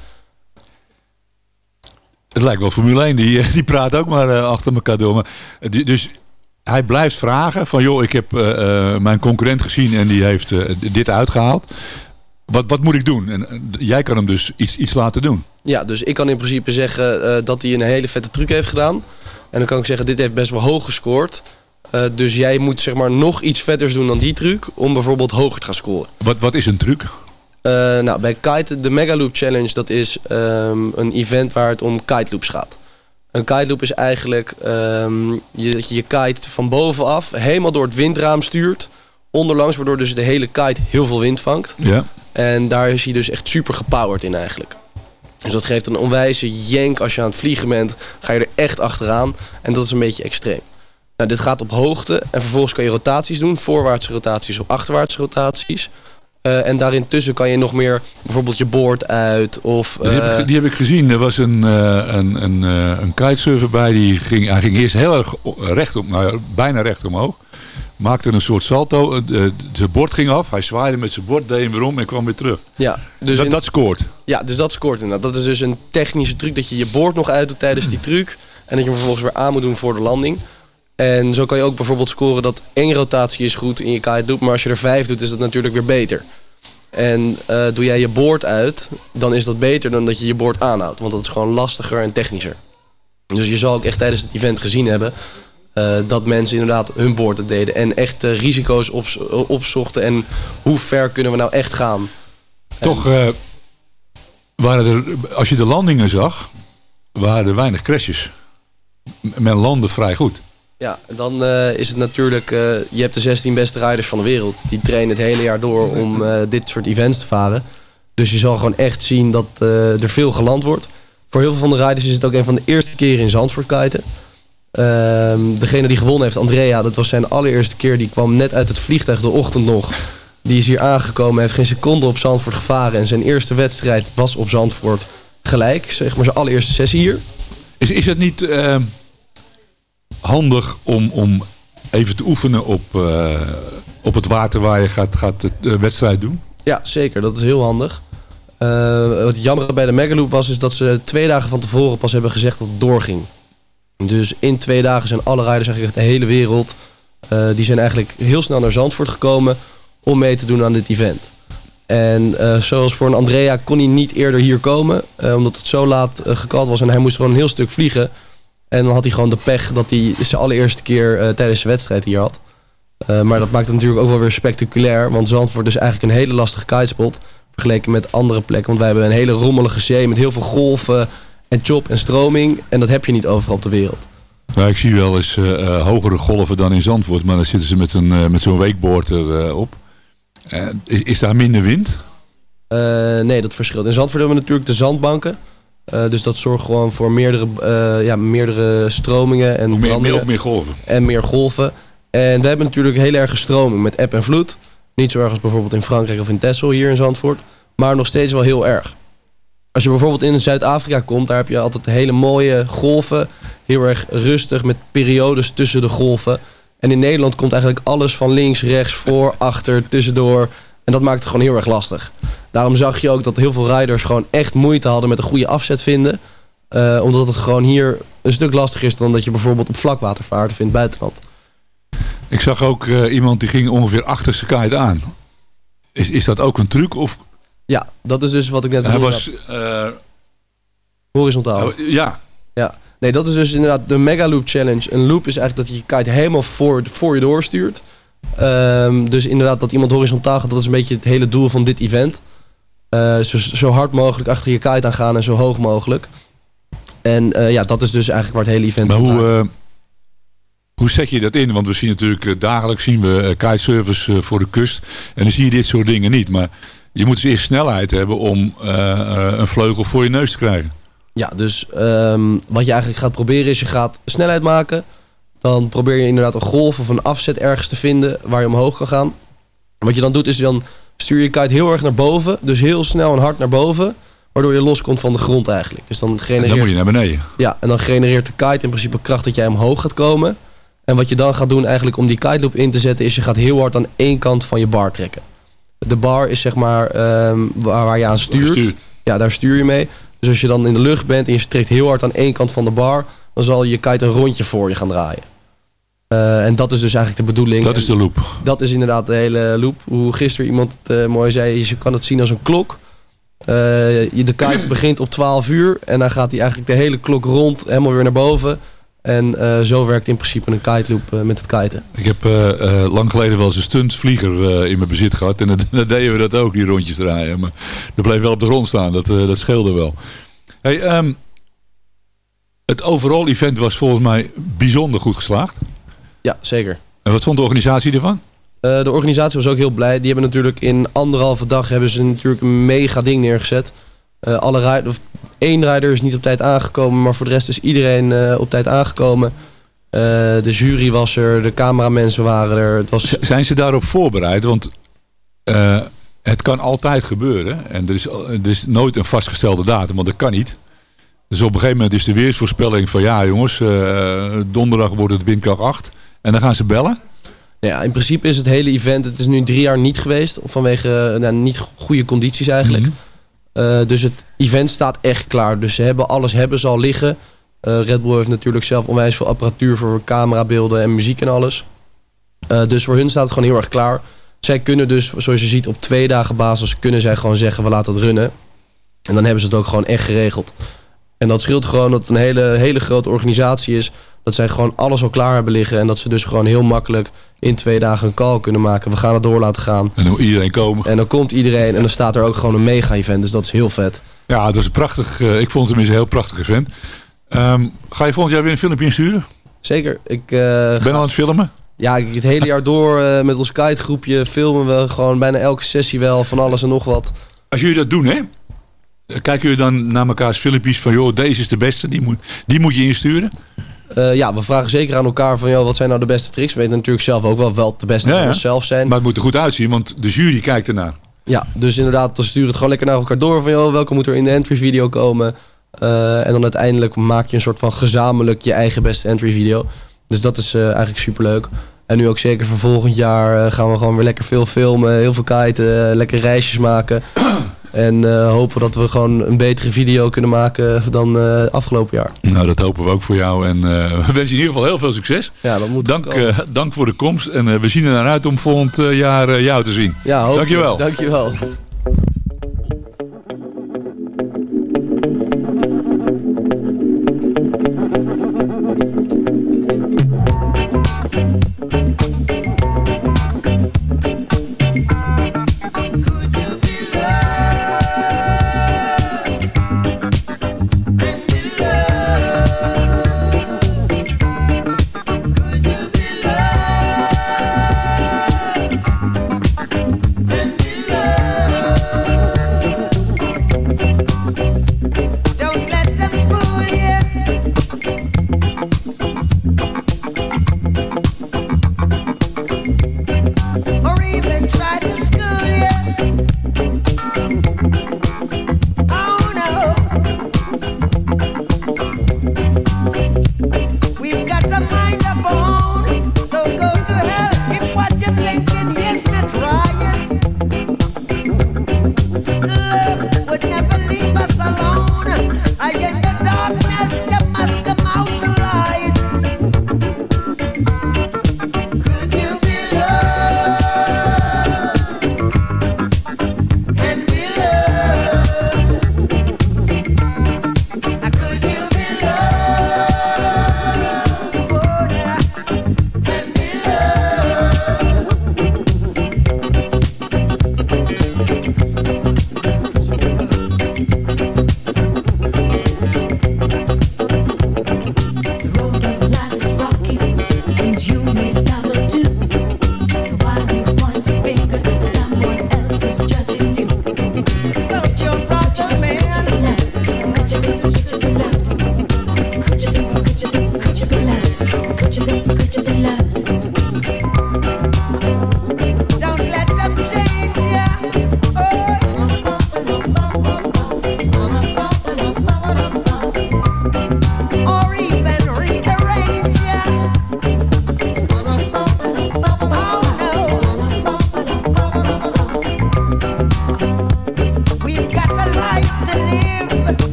Het lijkt wel Formule 1, die, eh, die praat ook maar achter elkaar door. Maar, dus hij blijft vragen van joh, ik heb mijn concurrent gezien en die heeft dit uitgehaald. Wat, wat moet ik doen? En jij kan hem dus iets, iets laten doen. Ja, dus ik kan in principe zeggen eh, dat hij een hele vette truc heeft gedaan. En dan kan ik zeggen, dit heeft best wel hoog gescoord. Eh, dus jij moet zeg maar nog iets vetters doen dan die truc om bijvoorbeeld hoger te gaan scoren. Wat, wat is een truc? Eh, nou, bij Kite, de Mega Loop Challenge, dat is ehm, een event waar het om kite loops gaat. Een kite loop is eigenlijk dat je je kite van bovenaf helemaal door het windraam stuurt. Onderlangs, waardoor dus de hele kite heel veel wind vangt. Ja. En daar is hij dus echt super gepowered in eigenlijk. Dus dat geeft een onwijze jenk als je aan het vliegen bent. Ga je er echt achteraan. En dat is een beetje extreem. Nou, dit gaat op hoogte. En vervolgens kan je rotaties doen. Voorwaartse rotaties of achterwaartse rotaties. Eh, en daarin tussen kan je nog meer bijvoorbeeld je boord uit. Of, Die, heb eh, ik, die heb ik gezien. Er was een, eh, een, een, eh, een kitesurfer bij. Die ging, hij ging eerst heel erg recht op, bijna recht omhoog. Maakte een soort salto. eh, de- Zijn bord ging af. Hij zwaaide met zijn bord, deed hem weer om en kwam weer terug. Ja, dus dat, in- dat scoort. Ja, dus dat scoort inderdaad. Dat is dus een technische truc dat je je boord nog uit doet tijdens die truc. En dat je hem vervolgens weer aan moet doen voor de landing. En zo kan je ook bijvoorbeeld scoren dat één rotatie is goed in je kite loop. Maar als je er vijf doet, is dat natuurlijk weer beter. En eh, doe jij je boord uit, dan is dat beter dan dat je je boord aanhoudt. Want dat is gewoon lastiger en technischer. Dus je zal ook echt tijdens het event gezien hebben... eh, dat mensen inderdaad hun boord het deden. En echt eh, risico's ops- opzochten. En hoe ver kunnen we nou echt gaan. Toch eh, waren er, als je de landingen zag, waren er weinig crashes. Men landde vrij goed. Ja, dan is het natuurlijk... je hebt de 16 beste rijders van de wereld. Die trainen het hele jaar door om dit soort events te varen. Dus je zal gewoon echt zien dat er veel geland wordt. Voor heel veel van de rijders is het ook een van de eerste keren in Zandvoort kiten. Ehm, degene die gewonnen heeft, Andrea, dat was zijn allereerste keer. Die kwam net uit het vliegtuig de ochtend nog. Die is hier aangekomen, heeft geen seconde op Zandvoort gevaren. En zijn eerste wedstrijd was op Zandvoort gelijk. Zeg maar zijn allereerste sessie hier. Is, is het niet eh, handig om, om even te oefenen op, eh, op het water waar je gaat, gaat de eh, wedstrijd doen? Ja, zeker. Dat is heel handig. Eh, wat jammer bij de Megaloop was, is dat ze twee dagen van tevoren pas hebben gezegd dat het doorging. Dus in twee dagen zijn alle rijders eigenlijk de hele wereld, eh, die zijn eigenlijk heel snel naar Zandvoort gekomen om mee te doen aan dit event. En eh, zoals voor een Andrea kon hij niet eerder hier komen, eh, omdat het zo laat gekald was en hij moest gewoon een heel stuk vliegen. En dan had hij gewoon de pech dat hij zijn allereerste keer tijdens de wedstrijd hier had. Maar dat maakt het natuurlijk ook wel weer spectaculair. Want Zandvoort is eigenlijk een hele lastige kitespot. Vergeleken met andere plekken. Want wij hebben een hele rommelige zee met heel veel golven en chop en stroming. En dat heb je niet overal op de wereld. Nou, ik zie wel eens eh, eh, hogere golven dan in Zandvoort, maar dan zitten ze met, een, eh, met zo'n wakeboard erop. Is, is daar minder wind? Nee, dat verschilt. In Zandvoort hebben we natuurlijk de zandbanken. Dus dat zorgt gewoon voor meerdere, ja, meerdere stromingen en Ook meer, ook meer golven. en meer golven. En we hebben natuurlijk heel erg stroming met eb en vloed. Niet zo erg als bijvoorbeeld in Frankrijk of in Texel hier in Zandvoort. Maar nog steeds wel heel erg. Als je bijvoorbeeld in Zuid-Afrika komt, daar heb je altijd hele mooie golven. Heel erg rustig met periodes tussen de golven. En in Nederland komt eigenlijk alles van links, rechts, voor, achter, tussendoor. En dat maakt het gewoon heel erg lastig. Daarom zag je ook dat heel veel rijders gewoon echt moeite hadden met een goede afzet vinden. Eh, omdat het gewoon hier een stuk lastiger is dan dat je bijvoorbeeld op vlakwater vaart of in het buitenland. Ik zag ook eh, iemand die ging ongeveer achter zijn kite aan. Is, is dat ook een truc? Of Ja, dat is dus wat ik net hij was... eh, Horizontaal. oh, ja, Ja. Nee, dat is dus inderdaad de Mega Loop Challenge. Een loop is eigenlijk dat je je kite helemaal voor, voor je doorstuurt. Ehm, dus inderdaad dat iemand horizontaal gaat, dat is een beetje het hele doel van dit event. Eh, zo, zo hard mogelijk achter je kite aan gaan en zo hoog mogelijk. En eh, ja, dat is dus eigenlijk waar het hele event maar hoe, hoe zet je dat in? Want we zien natuurlijk dagelijks zien we kitesurfers voor de kust. En dan zie je dit soort dingen niet. Maar je moet dus eerst snelheid hebben om eh, eh, een vleugel voor je neus te krijgen. Ja, dus ehm, wat je eigenlijk gaat proberen is je gaat snelheid maken. Dan probeer je inderdaad een golf of een afzet ergens te vinden waar je omhoog kan gaan. Wat je dan doet is dan stuur je kite heel erg naar boven. Dus heel snel en hard naar boven. Waardoor je loskomt van de grond eigenlijk. Dus dan En genereert, dan moet je naar beneden. ja, en dan genereert de kite in principe kracht dat jij omhoog gaat komen. En wat je dan gaat doen eigenlijk om die kite loop in te zetten... is je gaat heel hard aan één kant van je bar trekken. De bar is zeg maar ehm, waar, waar je aan stuurt. Ja, daar stuur je mee. Dus als je dan in de lucht bent en je trekt heel hard aan één kant van de bar... dan zal je kite een rondje voor je gaan draaien. Eh, en dat is dus eigenlijk de bedoeling. Dat is de loop. Dat is inderdaad de hele loop. Hoe gisteren iemand het eh, mooi zei, je kan het zien als een klok. Je- de kite begint op 12 uur en dan gaat hij eigenlijk de hele klok rond, helemaal weer naar boven. En eh, zo werkt in principe een kite loop eh, met het kiten. Ik heb eh, lang geleden wel eens een stuntvlieger in mijn bezit gehad. En dan, deden we dat ook, die rondjes draaien. Maar dat bleef wel op de grond staan. Dat, dat scheelde wel. Hey, ehm, het overall event was volgens mij bijzonder goed geslaagd. Ja, zeker. En wat vond de organisatie ervan? De organisatie was ook heel blij. Die hebben natuurlijk in anderhalve dag hebben ze natuurlijk een mega ding neergezet. Eh, alle rijd- of één rijder is niet op tijd aangekomen, maar voor de rest is iedereen eh, op tijd aangekomen. Eh, de jury was er, de cameramensen waren er. Het was... Zijn ze daarop voorbereid? Want het kan altijd gebeuren. En er is, er is nooit een vastgestelde datum, want dat kan niet. Dus op een gegeven moment is de weersvoorspelling van ja jongens, donderdag wordt het windkracht 8. En dan gaan ze bellen. Ja, in principe is het hele event, het is nu drie jaar niet geweest. Vanwege nou, niet goede condities eigenlijk. Eh, dus het event staat echt klaar. Dus ze hebben alles hebben ze al liggen. Eh, Red Bull heeft natuurlijk zelf onwijs veel apparatuur voor camerabeelden en muziek en alles. Eh, dus voor hun staat het gewoon heel erg klaar. Zij kunnen dus, zoals je ziet, op twee dagen basis kunnen zij gewoon zeggen we laten het runnen. En dan hebben ze het ook gewoon echt geregeld. En dat scheelt gewoon dat het een hele, hele grote organisatie is. Dat zij gewoon alles al klaar hebben liggen. En dat ze dus gewoon heel makkelijk in twee dagen een call kunnen maken. We gaan het door laten gaan. En dan moet iedereen komen. En dan komt iedereen en dan staat er ook gewoon een mega-event. Dus dat is heel vet. Ja, dat is een prachtig. eh, ik vond het tenminste een heel prachtig event. Ehm, ga je volgend jaar weer een filmpje insturen? Zeker. Ik eh, ben ga- al aan het filmen? Ja, ik- het hele jaar door eh, met ons kitegroepje filmen we gewoon bijna elke sessie wel van alles en nog wat. Als jullie dat doen, hè? Kijken jullie dan naar mekaars filmpjes van... joh, deze is de beste, die moet, die moet je insturen? Eh, ja, we vragen zeker aan elkaar van, joh, wat zijn nou de beste tricks? We weten natuurlijk zelf ook wel wat de beste Ja, van onszelf zijn. Maar het moet er goed uitzien, want de jury kijkt ernaar. Ja, dus inderdaad, dan stuur het gewoon lekker naar elkaar door van, joh, welke moet er in de entry video komen? Eh, en dan uiteindelijk maak je een soort van gezamenlijk je eigen beste entry video. Dus dat is eh, eigenlijk superleuk. En nu ook zeker voor volgend jaar gaan we gewoon weer lekker veel filmen, heel veel kiten, lekker reisjes maken. En eh, hopen dat we gewoon een betere video kunnen maken dan eh, afgelopen jaar. Nou, dat hopen we ook voor jou. En eh, we wensen je in ieder geval heel veel succes. Ja, dat moet dank, dank voor de komst. En we zien er naar uit om volgend jaar jou te zien. Ja. Dankjewel. Dankjewel.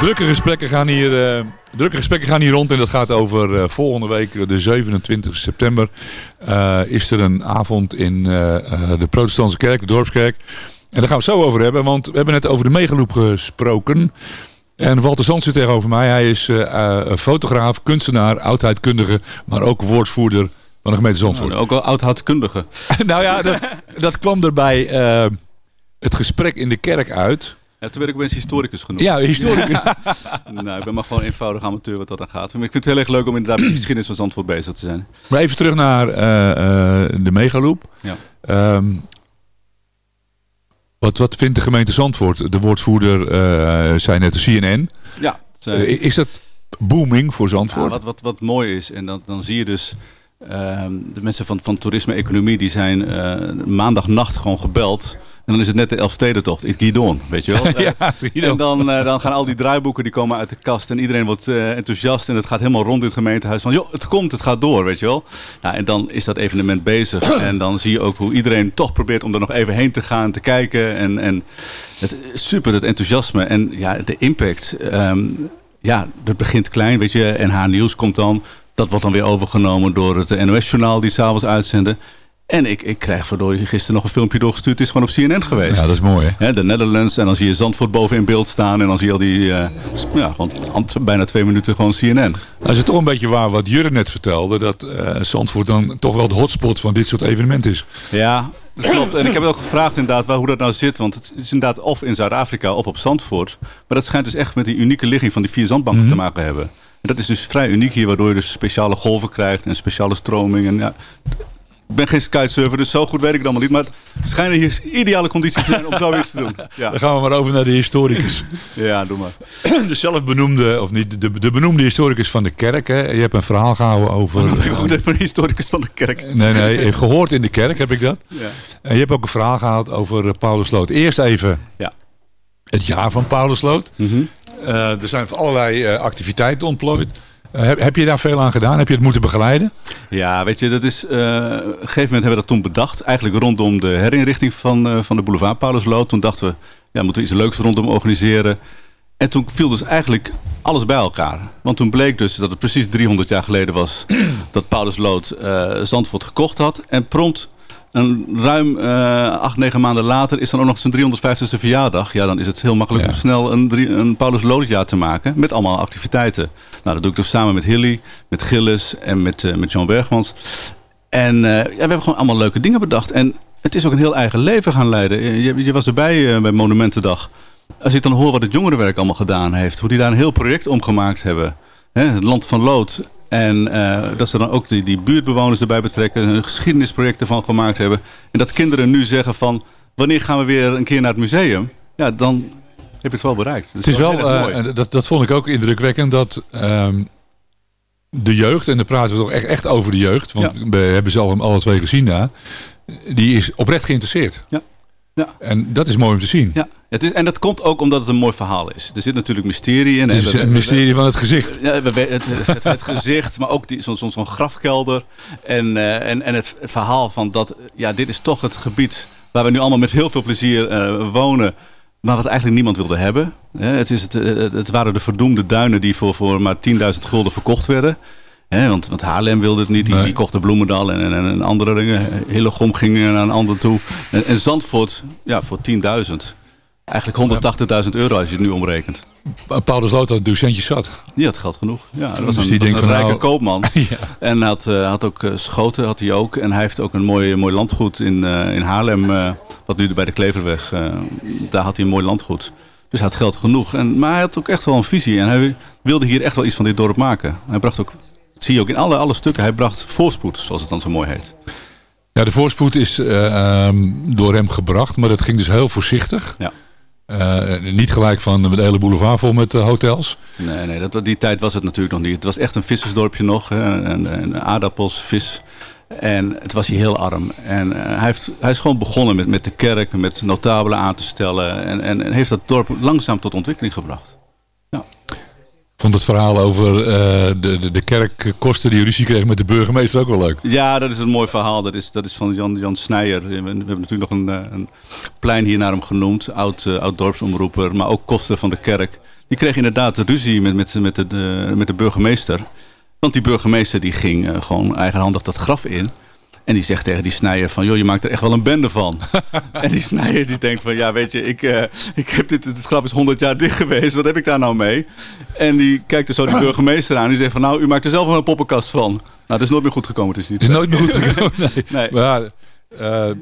Drukke, gesprekken gaan hier, eh, drukke gesprekken gaan hier rond. En dat gaat over eh, volgende week, de 27 september. eh, is er een avond in de protestantse kerk, de dorpskerk. En daar gaan we het zo over hebben. Want we hebben net over de megaloop gesproken. En Walter Zand zit tegenover mij. Hij is fotograaf, kunstenaar, oudheidkundige. Maar ook woordvoerder van de gemeente Zandvoort. ook al oudhoudkundige. nou ja, dat, dat kwam er bij het gesprek in de kerk uit. Ja, toen werd ik opeens historicus genoemd. Ja, historicus. nou, ik ben maar gewoon eenvoudig amateur wat dat aan gaat. Maar ik vind het heel erg leuk om inderdaad met de geschiedenis van Zandvoort bezig te zijn. Maar even terug naar eh, eh, de megaloop. Ja. Ehm, wat, wat vindt de gemeente Zandvoort? De woordvoerder eh zei net de CNN. Ja, is dat booming voor Zandvoort? Ja, wat, wat, wat mooi is, en dan, dan zie je dus ehm, de mensen van, van toerisme-economie, die zijn maandagnacht gewoon gebeld. En dan is het net de Elfstedentocht, het Guidon, weet je wel. Ja, Eh. En dan, eh, dan gaan al die draaiboeken die komen uit de kast en iedereen wordt eh, enthousiast en het gaat helemaal rond in het gemeentehuis van, joh, het komt, het gaat door, weet je wel. Nou, en dan is dat evenement bezig en dan zie je ook hoe iedereen toch probeert om er nog even heen te gaan, te kijken. En, en het, super, het enthousiasme en ja, de impact. ehm, ja, dat begint klein, weet je. NH Nieuws komt dan. Dat wordt dan weer overgenomen door het NOS-journaal die s'avonds uitzenden. En ik, ik krijg verdorie gisteren nog een filmpje doorgestuurd. Het is gewoon op CNN geweest. Ja, dat is mooi, hè. De Netherlands. En dan zie je Zandvoort boven in beeld staan. En dan zie je al die, eh, ja, gewoon bijna twee minuten gewoon CNN. Nou, is het toch een beetje waar wat Jurre net vertelde. Dat eh Zandvoort dan toch wel de hotspot van dit soort evenementen is. Ja, dat klopt. En ik heb ook gevraagd inderdaad waar, hoe dat nou zit. Want het is inderdaad of in Zuid-Afrika of op Zandvoort. Maar dat schijnt dus echt met die unieke ligging van die vier zandbanken te maken hebben. En dat is dus vrij uniek hier, waardoor je dus speciale golven krijgt en speciale stroming. En ja, ben geen kitesurfer, dus zo goed weet ik het allemaal niet. Maar het schijnen hier ideale condities te zijn om zoiets te doen. Ja. Dan gaan we maar over naar de historicus. Ja, doe maar. De zelfbenoemde, of niet, de, de benoemde historicus van de kerk. Hè. Je hebt een verhaal gehouden over... Ben ik goed even een historicus van de kerk. Nee, nee, gehoord in de kerk heb ik dat. Ja. En je hebt ook een verhaal gehaald over eh, Paulus Sloot. Eerst even Ja. het jaar van Paulus Sloot. Eh, er zijn allerlei eh, activiteiten ontplooid. Eh, heb, je daar veel aan gedaan? Heb je het moeten begeleiden? Ja, weet je, dat is, eh, op een gegeven moment hebben we dat toen bedacht. Eigenlijk rondom de herinrichting van, eh, van de boulevard Paulusloot. Toen dachten we, ja, moeten we iets leuks rondom organiseren. En toen viel dus eigenlijk alles bij elkaar. Want toen bleek dus dat het precies 300 jaar geleden was dat Paulusloot eh Zandvoort gekocht had. En prompt een ruim eh acht, negen maanden later is dan ook nog zijn 350ste verjaardag. Ja, dan is het heel makkelijk om snel een, drie- een Paulus Loodjaar te maken. Met allemaal activiteiten. Nou, dat doe ik dus samen met Hilly, met Gilles en met, eh, met John Bergmans. En eh, ja, we hebben gewoon allemaal leuke dingen bedacht. En het is ook een heel eigen leven gaan leiden. Je, je was erbij bij Monumentendag. Als ik dan hoor wat het jongerenwerk allemaal gedaan heeft. Hoe die daar een heel project om gemaakt hebben. Hè, het Land van Lood. En eh, dat ze dan ook die, die buurtbewoners erbij betrekken. Een geschiedenisproject ervan gemaakt hebben. En dat kinderen nu zeggen van... Wanneer gaan we weer een keer naar het museum? Ja, dan heb je het wel bereikt. Dat Het is wel, eh, dat, dat vond ik ook indrukwekkend, dat ehm, de jeugd, en dan praten we toch echt, echt over de jeugd, want we hebben zelf hem alle twee gezien daar, die is oprecht geïnteresseerd. Ja. Ja. En dat is mooi om te zien. Ja, het is, en dat komt ook omdat het een mooi verhaal is. Er zit natuurlijk mysterie in. Het is we- mysterie van het gezicht. Ja, het, het, het gezicht, maar ook die- zo'n zo'n zo'n grafkelder. En, eh, en, en het verhaal van dat, ja, dit is toch het gebied waar we nu allemaal met heel veel plezier eh, wonen. Maar wat eigenlijk niemand wilde hebben. Het, is het, het, het waren de verdoemde duinen die voor, voor maar 10.000 gulden verkocht werden. Want, want Haarlem wilde het niet, die, die kochten Bloemendaal en, en, en andere dingen. Hillegom ging naar een ander toe. En, en Zandvoort, ja, voor 10.000. Eigenlijk 180.000 euro als je het nu omrekent. Paulus Lood had docentjes zat. Die had geld genoeg. Ja, dat was Dus een, die was denkt een van, rijke nou- koopman. En had, eh, had ook eh, Schoten, had hij ook. En hij heeft ook een mooi, mooi landgoed in, eh, in Haarlem. wat nu bij de Kleverweg. daar had hij een mooi landgoed. Dus hij had geld genoeg. En, maar hij had ook echt wel een visie. En hij wilde hier echt wel iets van dit dorp maken. Hij bracht ook, zie je ook in alle, alle stukken. Hij bracht voorspoed, zoals het dan zo mooi heet. Ja, de voorspoed is eh, ehm, door hem gebracht, maar dat ging dus heel voorzichtig. Ja. Eh, niet gelijk van de hele boulevard vol met eh, hotels. Nee, nee dat, die tijd was het natuurlijk nog niet. Het was echt een vissersdorpje nog. Hè, en, en aardappels, vis. En het was hier heel arm. En hij, heeft, hij is gewoon begonnen met, met de kerk, met notabelen aan te stellen. En, en, en heeft dat dorp langzaam tot ontwikkeling gebracht. Vond het verhaal over eh, de, de, de kerkkosten die ruzie kreeg met de burgemeester ook wel leuk. Ja, dat is een mooi verhaal. Dat is, dat is van Jan, Jan Sneijer. We, hebben natuurlijk nog een, eh, een plein hier naar hem genoemd. Oud, eh, oud dorpsomroeper, maar ook kosten van de kerk. Die kreeg inderdaad ruzie met, met, met, de, met de burgemeester. Want die burgemeester die ging gewoon eigenhandig dat graf in. En die zegt tegen die Snijder van, joh, je maakt er echt wel een bende van. en die Snijder die denkt van, ja, weet je, ik, eh, ik heb dit, het graf is 100 jaar dicht geweest. Wat heb ik daar nou mee? En die kijkt dus zo die burgemeester aan. Die zegt van, nou, u maakt er zelf wel een poppenkast van. Nou, dat is nooit meer goed gekomen. Het is, niet Het is nooit meer goed gekomen. Nee. Nee. Maar ja, eh,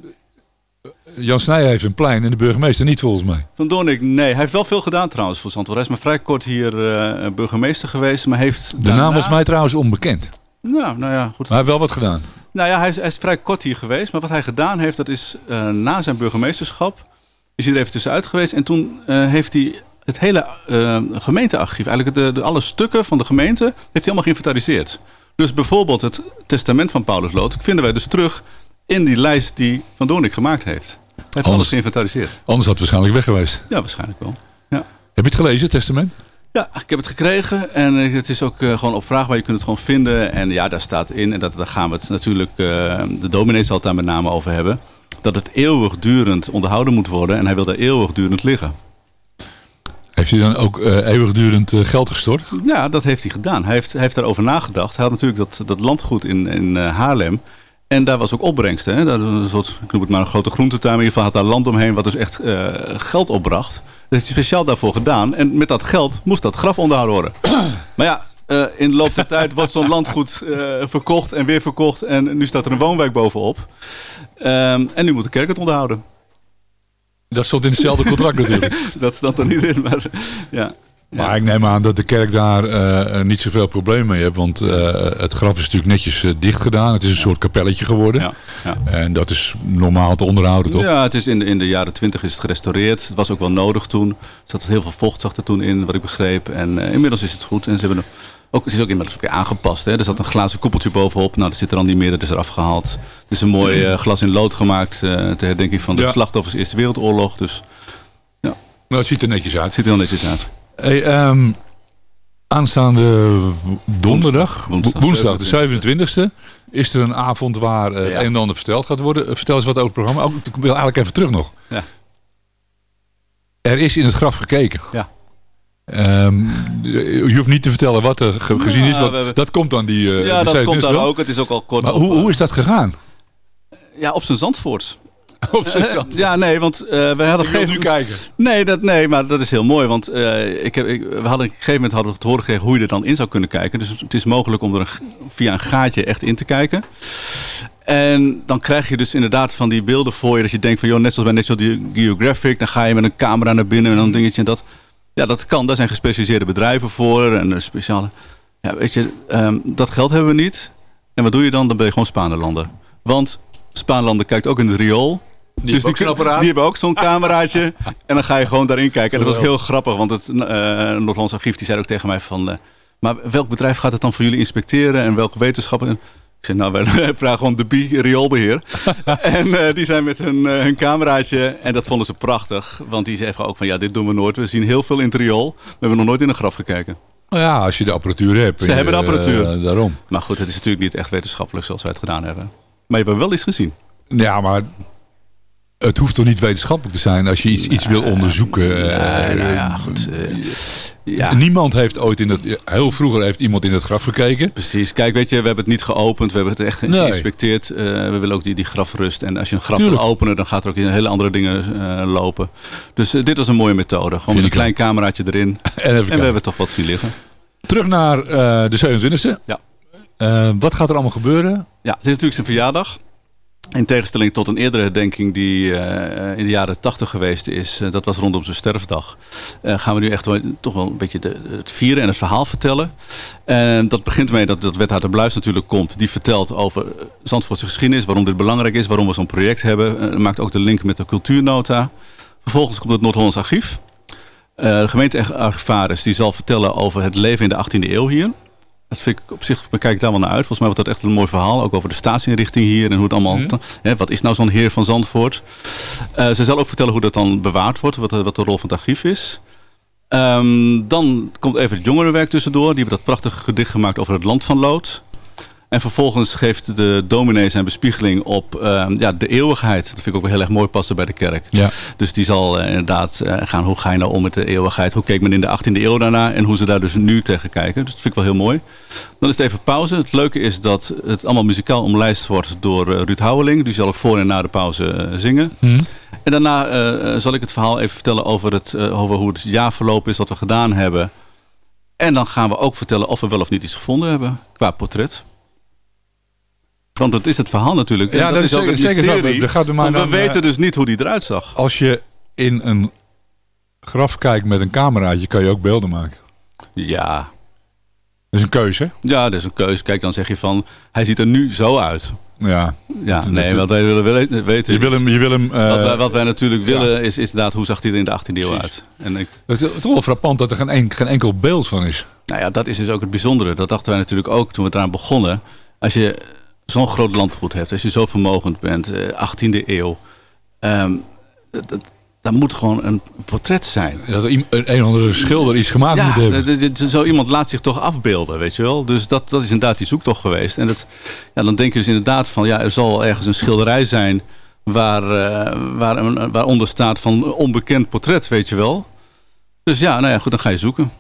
Jan Snijder heeft een plein en de burgemeester niet volgens mij. Van Doornik, nee. Hij heeft wel veel gedaan trouwens voor Zandvoort. Hij is maar vrij kort hier eh, burgemeester geweest. Maar heeft De naam was mij trouwens onbekend. Nou, nou ja, goed. Maar hij heeft wel wat gedaan. Nou ja, hij is, hij is vrij kort hier geweest. Maar wat hij gedaan heeft, dat is eh, na zijn burgemeesterschap... is hij er even tussenuit geweest. En toen eh, heeft hij het hele eh, gemeentearchief... eigenlijk de, de, alle stukken van de gemeente... heeft hij allemaal geïnventariseerd. Dus bijvoorbeeld het testament van Paulus Lood... vinden wij dus terug in die lijst die Van Doornik gemaakt heeft. Hij heeft alles geïnventariseerd. Anders had het waarschijnlijk weg geweest. Ja, waarschijnlijk wel. Ja. Heb je het gelezen, het testament? Ja, ik heb het gekregen en eh, het is ook eh, gewoon op vraag, maar je kunt het gewoon vinden. En ja, daar staat in, en dat, daar gaan we het natuurlijk, eh, de dominee zal het daar met name over hebben, dat het eeuwigdurend onderhouden moet worden en hij wil daar eeuwigdurend liggen. Heeft hij dan ook eh, eeuwigdurend geld gestort? Ja, dat heeft hij gedaan. Hij heeft, hij heeft daarover nagedacht. Hij had natuurlijk dat, dat landgoed in, in Haarlem. En daar was ook opbrengst. Hè? Dat een soort, ik noem het maar een grote groentetuin. Maar in ieder geval had daar land omheen wat dus echt eh, geld opbracht. Dat heeft hij speciaal daarvoor gedaan. En met dat geld moest dat graf onderhouden worden. maar ja, eh, in de loop der tijd wordt zo'n landgoed eh, verkocht en weer verkocht. En nu staat er een woonwijk bovenop. Ehm, en nu moet de kerk het onderhouden. Dat stond in hetzelfde contract natuurlijk. dat staat er niet in, maar ja. Maar ik neem aan dat de kerk daar eh, niet zoveel probleem mee heeft. Want eh, het graf is natuurlijk netjes dicht gedaan. Het is een soort kapelletje geworden. ja. En dat is normaal te onderhouden, toch? Ja, het is in, de, in de jaren twintig is het gerestaureerd. Het was ook wel nodig toen. Er zat heel veel vocht zat er toen in, wat ik begreep. En inmiddels is het goed. En ze hebben ook, het is ook inmiddels weer aangepast. Hè. Er zat een glazen koepeltje bovenop. Nou, dat zit er dan niet meer. Dat is eraf gehaald. Het is een mooi glas in lood gemaakt. ter herdenking van de slachtoffers Eerste Wereldoorlog. Dus ja. Maar het ziet er netjes uit. Het ziet er wel netjes uit. Hey, ehm, aanstaande donderdag, Woensdag, woensdag, de 27e, is er een avond waar eh, het een en ander verteld gaat worden. Vertel eens wat over het programma. Ook, ik wil eigenlijk even terug nog. Ja. Er is in het graf gekeken. Ja. Ehm, je hoeft niet te vertellen wat er ge- gezien is. Want hebben- Dat komt dan die. eh, ja, dat komt 27e daar wel. ook. Het is ook al kort Maar op, hoe, eh, hoe is dat gegaan? Ja, op zijn Zandvoort. op. Ja, nee, want eh, we hadden Ik gegeven nu kijken. Nee, dat, nee, maar dat is heel mooi. Want eh, ik heb, ik, we hadden op een gegeven moment hadden we te horen gekregen hoe je er dan in zou kunnen kijken. Dus het is mogelijk om er een, via een gaatje echt in te kijken. En dan krijg je dus inderdaad van die beelden voor je. Dat je denkt van, joh, net zoals bij National Geographic. Dan ga je met een camera naar binnen en dan dingetje en dat. Ja, dat kan. Daar zijn gespecialiseerde bedrijven voor. En een speciale... Ja, weet je, ehm, dat geld hebben we niet. En wat doe je dan? Dan ben je gewoon Spaanlanden. Want Spaanlanden kijkt ook in het riool. Die dus hebben ook die, die hebben ook zo'n cameraatje. en dan ga je gewoon daarin kijken. En dat was heel grappig. Want het eh Noord-Hollands Archief die zei ook tegen mij van... eh, maar welk bedrijf gaat het dan voor jullie inspecteren? En welke wetenschappen? En ik zei, nou, wij vragen gewoon de BI rioolbeheer. en eh, die zijn met hun, hun cameraatje. En dat vonden ze prachtig. Want die zeggen ook van, ja, dit doen we nooit. We zien heel veel in het riool. We hebben nog nooit in een graf gekeken. Nou ja, als je de apparatuur hebt. Ze en hebben de apparatuur. daarom. Maar goed, het is natuurlijk niet echt wetenschappelijk zoals wij het gedaan hebben. Maar je hebt wel iets gezien. Ja, maar het hoeft toch niet wetenschappelijk te zijn als je iets, iets wil onderzoeken. eh, nou ja, goed. ja. Niemand heeft ooit in het. Heel vroeger heeft iemand in het graf gekeken. Precies. Kijk, weet je, we hebben het niet geopend. We hebben het echt Nee. geïnspecteerd. Eh, we willen ook die, die grafrust. En als je een graf Tuurlijk. wil openen, dan gaat er ook in hele andere dingen eh, lopen. Dus eh, dit was een mooie methode. Gewoon met een klein cameraatje erin. En, En, we hebben toch wat zien liggen. Terug naar eh, de 27e. Ja. Eh, wat gaat er allemaal gebeuren? Ja, het is natuurlijk zijn verjaardag. In tegenstelling tot een eerdere herdenking die eh, in de jaren 80 geweest is, eh, dat was rondom zijn sterfdag, eh, gaan we nu echt wel, toch wel een beetje het vieren en het verhaal vertellen. En dat begint mee dat, dat wethouder Bluis natuurlijk komt, die vertelt over Zandvoortse geschiedenis, waarom dit belangrijk is, waarom we zo'n project hebben. Maakt ook de link met de cultuurnota. Vervolgens komt het Noord-Hollands Archief. De gemeentearchivaris die zal vertellen over het leven in de 18e eeuw hier. Dat vind ik op zich, bekijk ik daar wel naar uit. Volgens mij wordt dat echt een mooi verhaal. Ook over de staatsinrichting hier en hoe het allemaal... Hè, wat is nou zo'n heer van Zandvoort? Eh, ze zal ook vertellen hoe dat dan bewaard wordt. Wat, de- wat de rol van het archief is. Ehm, dan komt even het jongerenwerk tussendoor. Die hebben dat prachtige gedicht gemaakt over het land van Lood. En vervolgens geeft de dominee zijn bespiegeling op ehm, ja, de eeuwigheid. Dat vind ik ook wel heel erg mooi passen bij de kerk. Ja. Dus die zal eh, inderdaad eh, gaan, hoe ga je nou om met de eeuwigheid? Hoe keek men in de 18e eeuw daarna? En hoe ze daar dus nu tegen kijken. Dus dat vind ik wel heel mooi. Dan is het even pauze. Het leuke is dat het allemaal muzikaal omlijst wordt door eh, Ruud Houweling. Die zal ook voor en na de pauze eh, zingen. Hm. En daarna eh, eh, zal ik het verhaal even vertellen over, het, eh, over hoe het jaar verlopen is, wat we gedaan hebben. En dan gaan we ook vertellen of we wel of niet iets gevonden hebben qua portret. Want dat is het verhaal natuurlijk. En Ja, dat is ook het zeker mysterie. Dat gaat er maar Want we dan, weten eh, dus niet hoe die eruit zag. Als je in een graf kijkt met een cameraatje, kan je ook beelden maken. Ja. Dat is een keuze. Ja, dat is een keuze. Kijk, dan zeg je van, hij ziet er nu zo uit. Ja. Ja, nee, wat wij willen weten- weten Je wil hem... Je wil hem eh, wat, wij, wat wij natuurlijk ja. willen is, is inderdaad, hoe zag hij er in de 18e eeuw uit? En ik, Het is toch wel frappant dat er geen, en- geen enkel beeld van is. Nou ja, dat is dus ook het bijzondere. Dat dachten wij natuurlijk ook toen we eraan begonnen. Als je zo'n groot landgoed hebt, als je zo vermogend bent, eh, 18e eeuw. ehm, dat, moet gewoon een portret zijn. Dat een, een of andere schilder iets gemaakt moet Ja, hebben. dat- dat- zo iemand laat zich toch afbeelden, weet je wel. Dus dat, dat is inderdaad die zoektocht geweest. En dat, ja, dan denk je dus inderdaad van, ja, er zal ergens een schilderij zijn... waar, eh, waar, een- waaronder staat van onbekend portret, weet je wel. Dus ja, nou ja, goed, dan ga je zoeken.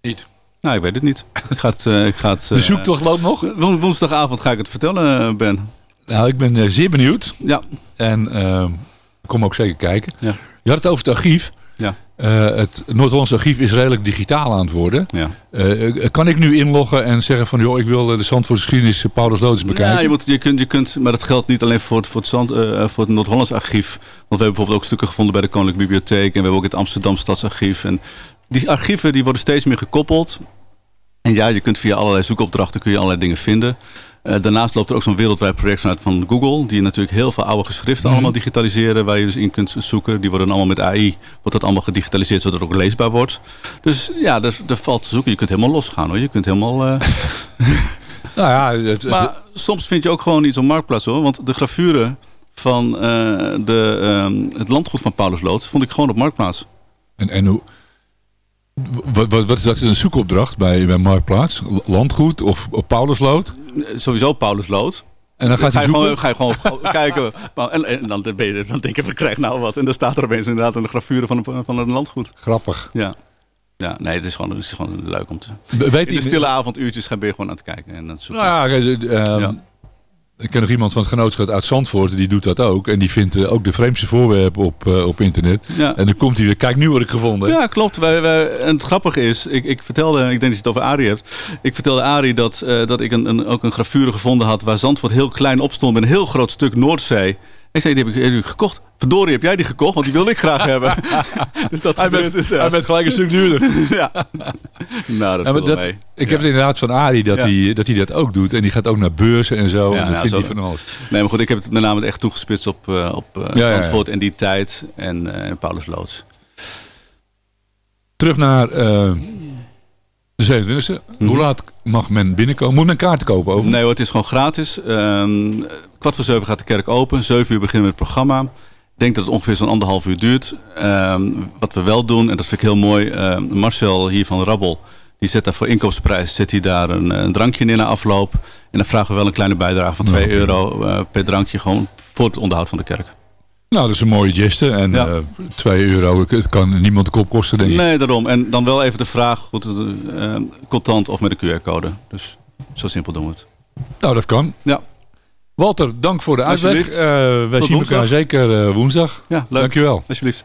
Niet? Nou, ik weet het niet. Ik ga het, eh, ik ga het, De eh, zoektocht loopt nog? wo- Woensdagavond ga ik het vertellen, eh, Ben. Nou, ik ben zeer benieuwd. Ja. En ehm, ik kom ook zeker kijken. Ja. Je had het over het archief. Ja. Het Noord-Hollands archief is redelijk digitaal aan het worden. Ja. Kan ik nu inloggen en zeggen van... joh, ik wil de Zandvoortse geschiedenis Paulus Loodis bekijken? Ja, je, moet, je, kunt, je kunt, maar dat geldt niet alleen voor het, voor het, Zand, voor het Noord-Hollands archief. Want we hebben bijvoorbeeld ook stukken gevonden bij de Koninklijke Bibliotheek. En we hebben ook het Amsterdam Stadsarchief. En die archieven die worden steeds meer gekoppeld. En ja, je kunt via allerlei zoekopdrachten kun je allerlei dingen vinden. Eh, daarnaast loopt er ook zo'n wereldwijd project vanuit van Google. Die natuurlijk heel veel oude geschriften Mhm. allemaal digitaliseren. Waar je dus in kunt zoeken. Die worden allemaal met AI. Wordt dat allemaal gedigitaliseerd zodat het ook leesbaar wordt. Dus ja, er, er valt te zoeken. Je kunt helemaal losgaan hoor. Je kunt helemaal... eh, Nou ja, het, maar soms vind je ook gewoon iets op marktplaats hoor. Want de gravure van eh, de, ehm, het landgoed van Paulus Lood vond ik gewoon op marktplaats. En, en hoe... Wat, wat, wat is dat een zoekopdracht bij, bij Marktplaats? Landgoed of, Pauluslood? Eh, Sowieso Paulus Lood. En dan gaat ga je gewoon, ga je gewoon kijken. En, en dan, ben je, dan denk je, we krijgen nou wat. En dan staat er opeens inderdaad een gravure van een, van een landgoed. Grappig. Ja. Ja, nee, het is gewoon, het is gewoon leuk om te... Weet in de stille avonduurtjes ga je gewoon aan het kijken. En het zoeken. Nou ja, eh, ehm, Ja. Ik ken nog iemand van het genootschap uit Zandvoort, die doet dat ook. En die vindt eh, ook de vreemdste voorwerpen op, eh, op internet. Ja. En dan komt hij weer, kijk nu wat ik gevonden heb. Ja, klopt. Wij, wij, en het grappige is, ik, ik vertelde, ik denk dat je het over Arie hebt. Ik vertelde Arie dat, eh, dat ik een, een, ook een gravure gevonden had waar Zandvoort heel klein op stond met een heel groot stuk Noordzee. Ik zei, die heb ik, die heb ik gekocht. Verdorie, heb jij die gekocht? Want die wilde ik graag hebben. dus dat Hij bent, dus, hij bent gelijk een stuk duurder. ja. Nou, dat Ja, mee. ik heb het inderdaad van Arie dat, hij, dat hij dat ook doet. En die gaat ook naar beurzen en zo. Ja, en dan nou, vindt hij van alles. Nee, maar goed, ik heb het met name echt toegespitst op, eh, op eh, en die tijd en, eh, en Paulus Loods. Terug naar eh, de 27e. Mhm. Hoe laat mag men binnenkomen? Moet men kaarten kopen? Over? Nee hoor, het is gewoon gratis. Ehm, kwart voor zeven gaat de kerk open. Zeven uur beginnen we het programma. Ik denk dat het ongeveer zo'n anderhalf uur duurt. Ehm, wat we wel doen, en dat vind ik heel mooi. ehm, Marcel hier van Rabbel, die zet daar voor inkoopprijs zet hij daar een, een drankje in na afloop. En dan vragen we wel een kleine bijdrage van 2 Oké. euro eh, per drankje. Gewoon voor het onderhoud van de kerk. Nou, dat is een mooie geste. En Ja. eh 2 euro, het kan niemand de kop kosten, denk ik. Nee, daarom. En dan wel even de vraag, goed, eh, contant of met een QR-code. Dus zo simpel doen we het. Nou, dat kan. Ja. Walter, dank voor de uitleg. Eh wij Tot zien elkaar zeker eh, woensdag. Ja, leuk. Dankjewel. Alsjeblieft.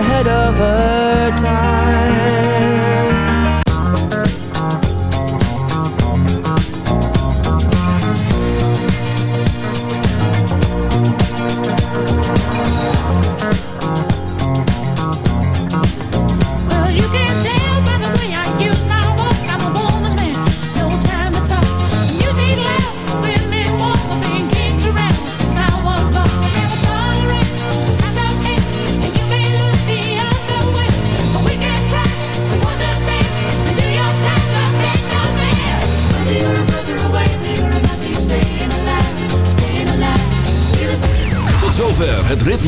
Ahead of her time.